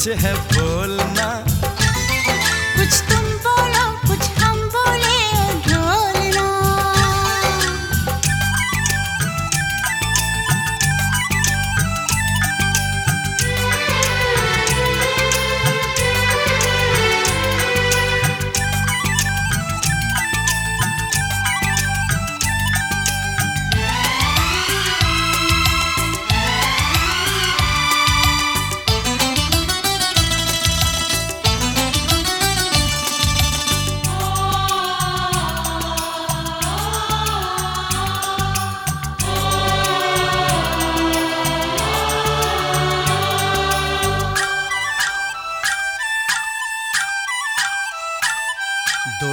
तो कुछ है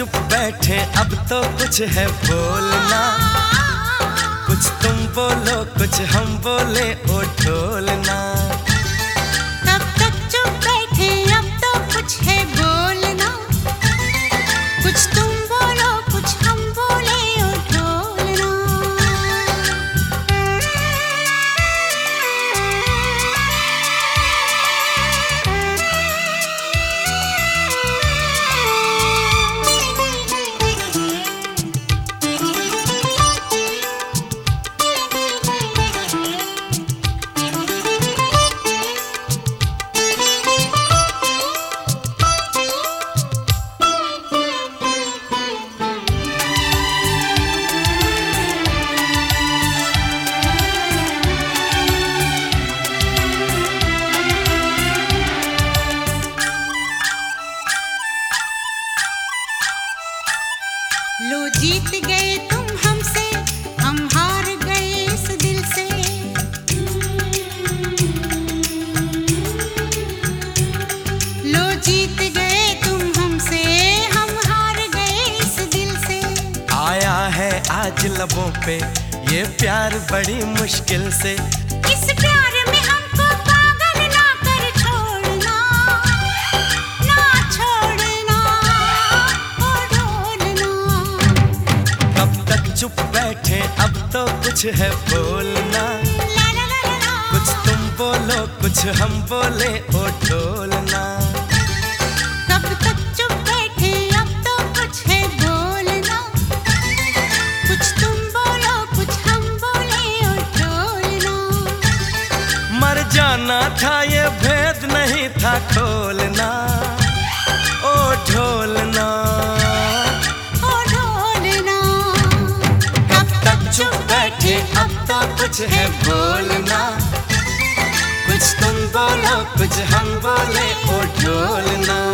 चुप बैठे अब तो कुछ है बोलना। कुछ तुम बोलो कुछ हम बोले ओ आज लबों पे ये प्यार बड़ी मुश्किल से। इस प्यार में हमको पागल ना कर छोड़ना ना छोड़ना कब तक चुप बैठे अब तो कुछ है बोलना। ला ला ला ला। कुछ तुम बोलो कुछ हम बोले ओ ढोलना। जाना था, ये भेद नहीं था खोलना। ओ ढोलना। ओ ढोलना। कब तक चुप बैठे, अब तो कुछ है बोलना। कुछ तुम बोलो, कुछ हम बोले, ओ ढोलना।